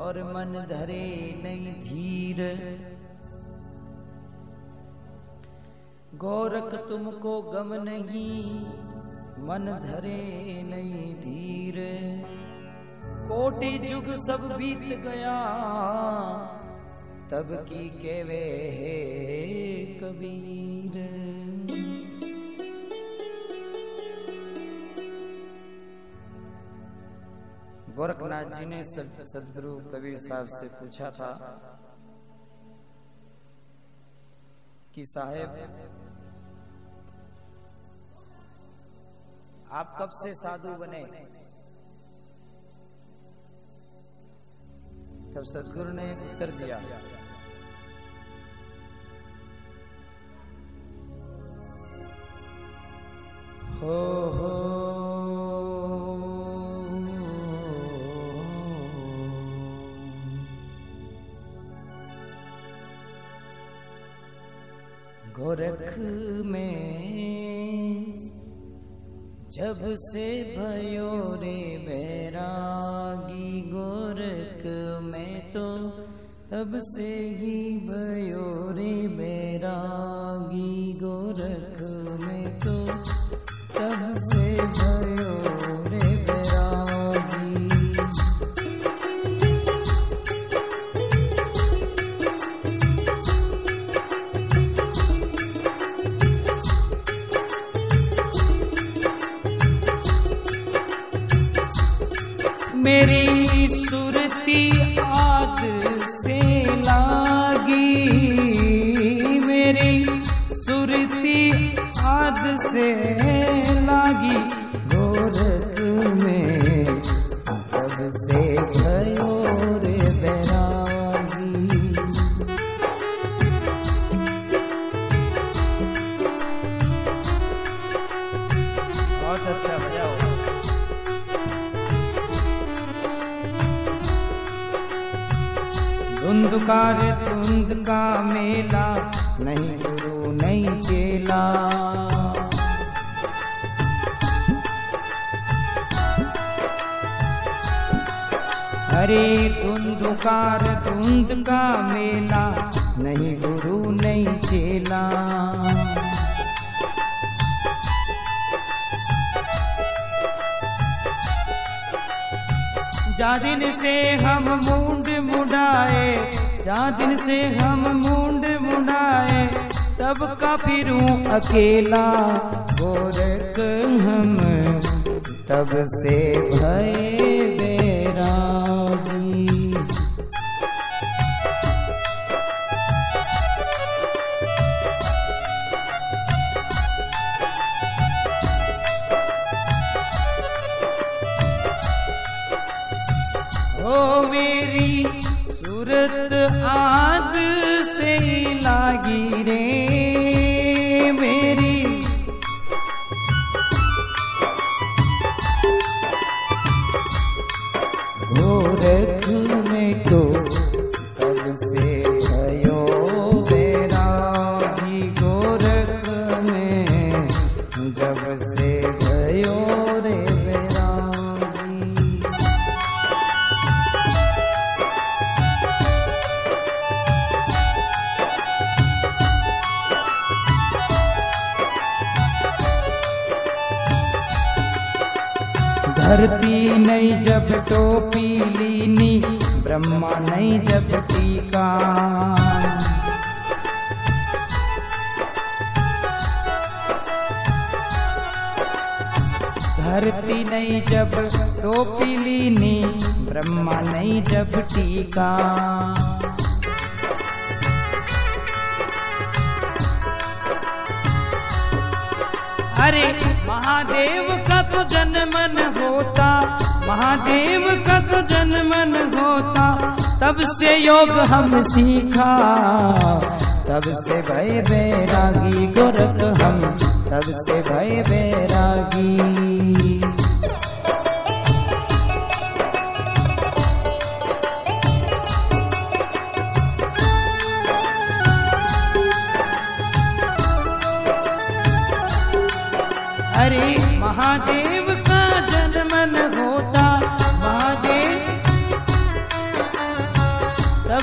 और मन धरे नहीं धीर। गोरख तुमको गम नहीं, मन धरे नहीं धीर। कोटि जुग सब बीत गया, तब की केवे है कबीर। गोरखनाथ जी ने सदगुरु कबीर साहब से पूछा था कि साहेब, आप कब से साधु बने? तब सदगुरु ने उत्तर दिया, हो हो गोरख में जब से भयो रे बैरागी गोरख में तो तब से ही भयो रे मेरी सुरती आद से लागी। मेरी सुरती आद से लागी। गोरख में तब से धुंधकार धुंध का मेला। नहीं गुरु नहीं चेला। हरे धुंधकार धुंध का मेला। नहीं गुरु, नहीं चेला। जा दिन से हम मुंड मुंडाए, जा दिन से हम मुंड मुंडाए, तब का फिरूं अकेला, गोरख हम, तब से भय मेरी सूरत आग धरती नहीं जब टोपी लीनी, ब्रह्मा नहीं जब टीका। धरती नहीं जब टोपी लीनी, ब्रह्मा नहीं जब टीका। अरे महादेव तो जन्मन होता, महादेव का तो जन्मन होता। तब से योग हम सीखा, तब से भय बैरागी गोरख हम, तब से भय बैरागी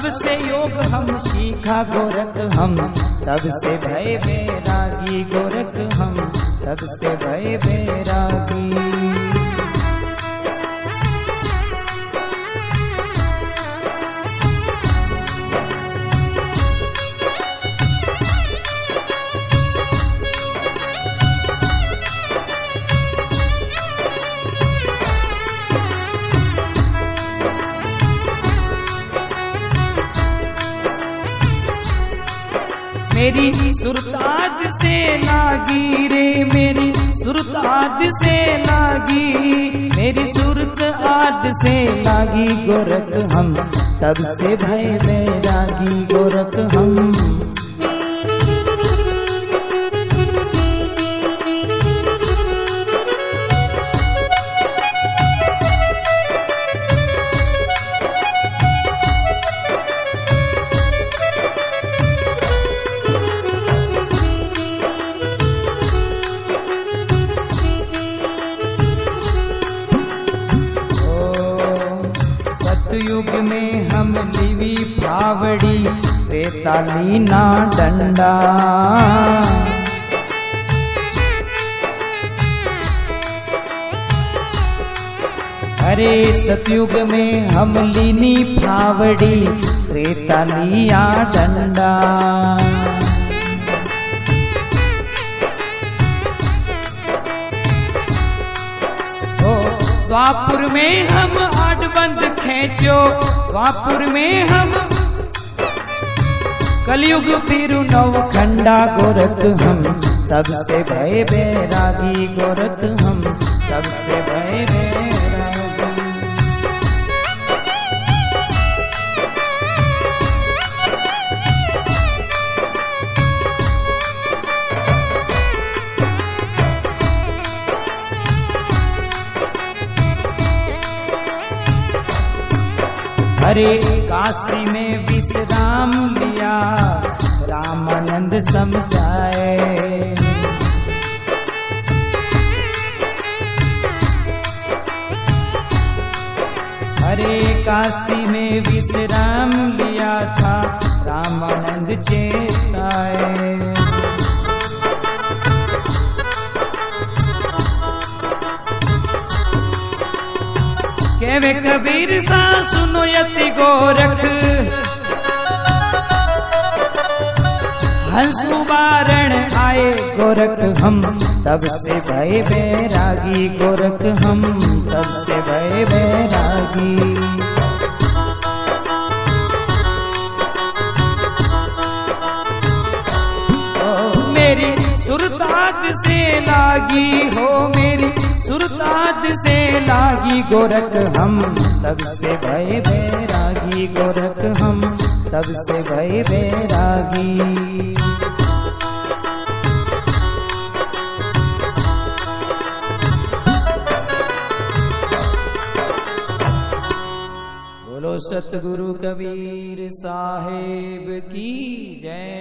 से योग हम सीखा गोरख हम। तब से भय बेरागी गोरख हम। तब से भय बैरागी मेरी सुरताद से लागी रे, मेरी सुरताद से लागी, मेरी सुरत आद से लागी गोरख हम, तब से भय में रागी गोरख हम। सतयुग में हम जीवी फावड़ी रेताली ना डंडा। अरे सतयुग में हम लीनी फावड़ी त्रेतालिया डंडा। द्वापुर में हम आडबंद खेचो द्वापुर में हम कलयुग फिर नव खंडा गोरख हम। तब से भय बैरागी गोरख हम, तब से भय हरे काशी में विश्राम लिया, रामानंद समझाए। हरे काशी में विश्राम लिया था, रामानंद चेताए। केवे कबीर सा सुनो यति गोरख। हंसु बारण आए गोरख हम, तब से भय बैरागी गोरख हम, तब से भय बैरागी मेरी सुरताद से लागी हो मेरी सुरताद से लागी गोरख हम, तब से भय बैरागी गोरख हम, तब से भय बैरागी बोलो सतगुरु कबीर साहेब की जय।